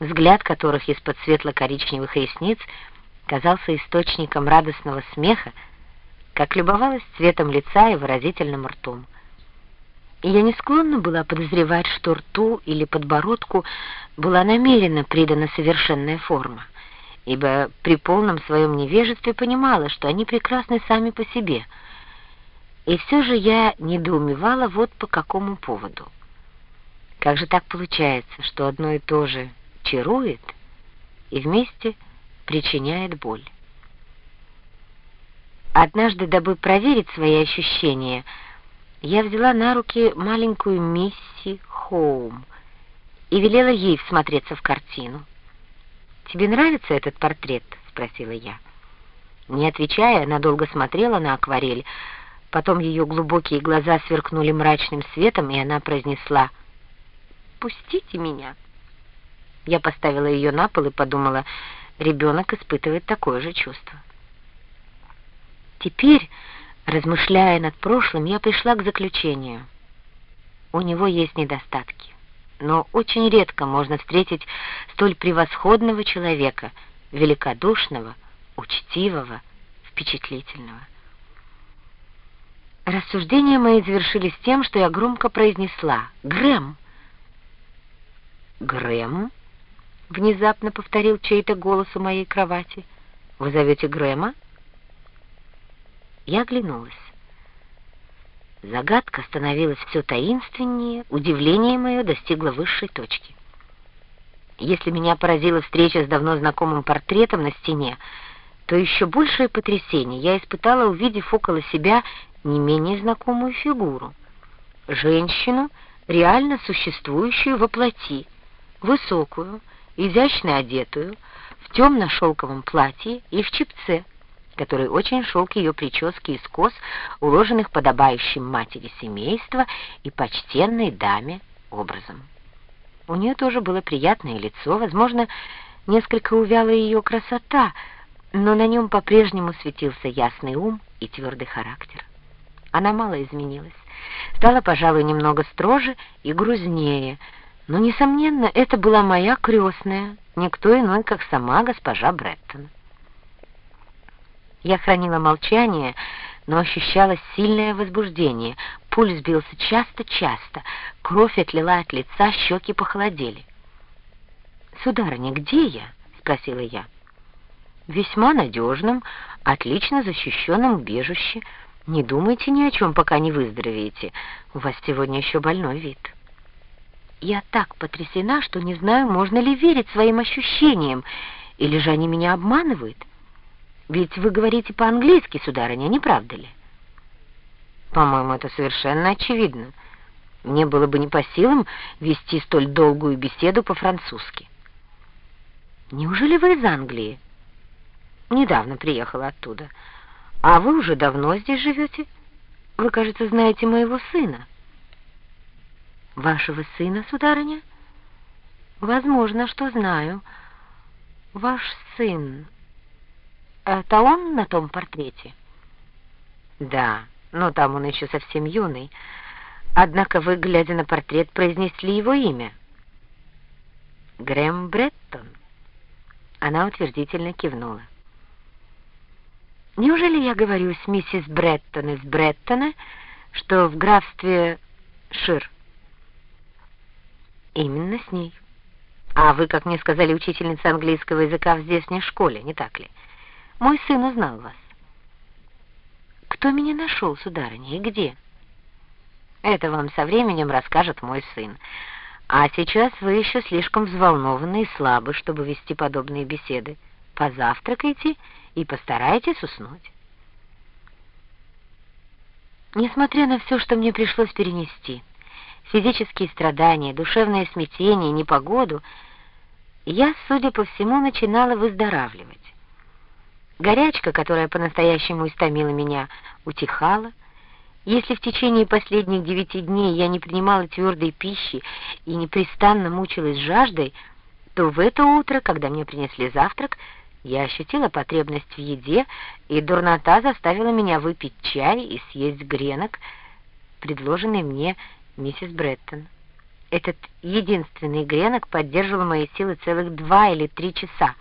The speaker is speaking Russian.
взгляд которых из-под светло-коричневых ресниц казался источником радостного смеха, как любовалась цветом лица и выразительным ртом. И я не склонна была подозревать, что рту или подбородку была намеренно придана совершенная форма, ибо при полном своем невежестве понимала, что они прекрасны сами по себе. И все же я недоумевала вот по какому поводу. Как же так получается, что одно и то же чарует и вместе причиняет боль? Однажды, дабы проверить свои ощущения, я взяла на руки маленькую Мисси Хоум и велела ей всмотреться в картину. «Тебе нравится этот портрет?» — спросила я. Не отвечая, она долго смотрела на акварель, потом ее глубокие глаза сверкнули мрачным светом, и она произнесла «Пустите меня». Я поставила ее на пол и подумала, ребенок испытывает такое же чувство. Теперь, размышляя над прошлым, я пришла к заключению. У него есть недостатки, но очень редко можно встретить столь превосходного человека, великодушного, учтивого, впечатлительного. Рассуждения мои завершились тем, что я громко произнесла «Грэм!» «Грэм?» — внезапно повторил чей-то голос у моей кровати. «Вы зовете Грэма?» Я оглянулась. Загадка становилась все таинственнее, удивление мое достигло высшей точки. Если меня поразила встреча с давно знакомым портретом на стене, то еще большее потрясение я испытала, увидев около себя не менее знакомую фигуру. Женщину, реально существующую во плоти, высокую, изящно одетую, в темно-шелковом платье и в чепце, который очень шел к ее прическе из кос, уложенных подобающим матери семейства и почтенной даме образом. У нее тоже было приятное лицо, возможно, несколько увяла ее красота, но на нем по-прежнему светился ясный ум и твердый характер. Она мало изменилась, стала, пожалуй, немного строже и грузнее, но, несомненно, это была моя крестная, никто иной, как сама госпожа Бреттон. Я хранила молчание, но ощущала сильное возбуждение. Пульс бился часто-часто, кровь отлила от лица, щеки похолодели. «Сударыня, где я?» — спросила я. «Весьма надежным, отлично защищенном убежище. Не думайте ни о чем, пока не выздоровеете. У вас сегодня еще больной вид». Я так потрясена, что не знаю, можно ли верить своим ощущениям, или же они меня обманывают. Ведь вы говорите по-английски, сударыня, не правда ли? По-моему, это совершенно очевидно. Мне было бы не по силам вести столь долгую беседу по-французски. Неужели вы из Англии? Недавно приехала оттуда. А вы уже давно здесь живете? Вы, кажется, знаете моего сына. Вашего сына, сударыня? Возможно, что знаю. Ваш сын... Это он на том портрете? Да, но там он еще совсем юный. Однако вы, глядя на портрет, произнесли его имя. Грэм Бреттон. Она утвердительно кивнула. Неужели я говорю с миссис Бреттон из Бреттона, что в графстве Шир? Именно с ней. А вы, как мне сказали, учительница английского языка в здешней школе, не так ли? Мой сын узнал вас. Кто меня нашел, сударыня, и где? Это вам со временем расскажет мой сын. А сейчас вы еще слишком взволнованы и слабы, чтобы вести подобные беседы. Позавтракайте и постарайтесь уснуть. Несмотря на все, что мне пришлось перенести, физические страдания, душевное смятение, непогоду, я, судя по всему, начинала выздоравливать. Горячка, которая по-настоящему истомила меня, утихала. Если в течение последних девяти дней я не принимала твердой пищи и непрестанно мучилась жаждой, то в это утро, когда мне принесли завтрак, я ощутила потребность в еде, и дурнота заставила меня выпить чай и съесть гренок, предложенный мне миссис Бреттон. Этот единственный гренок поддерживал мои силы целых два или три часа.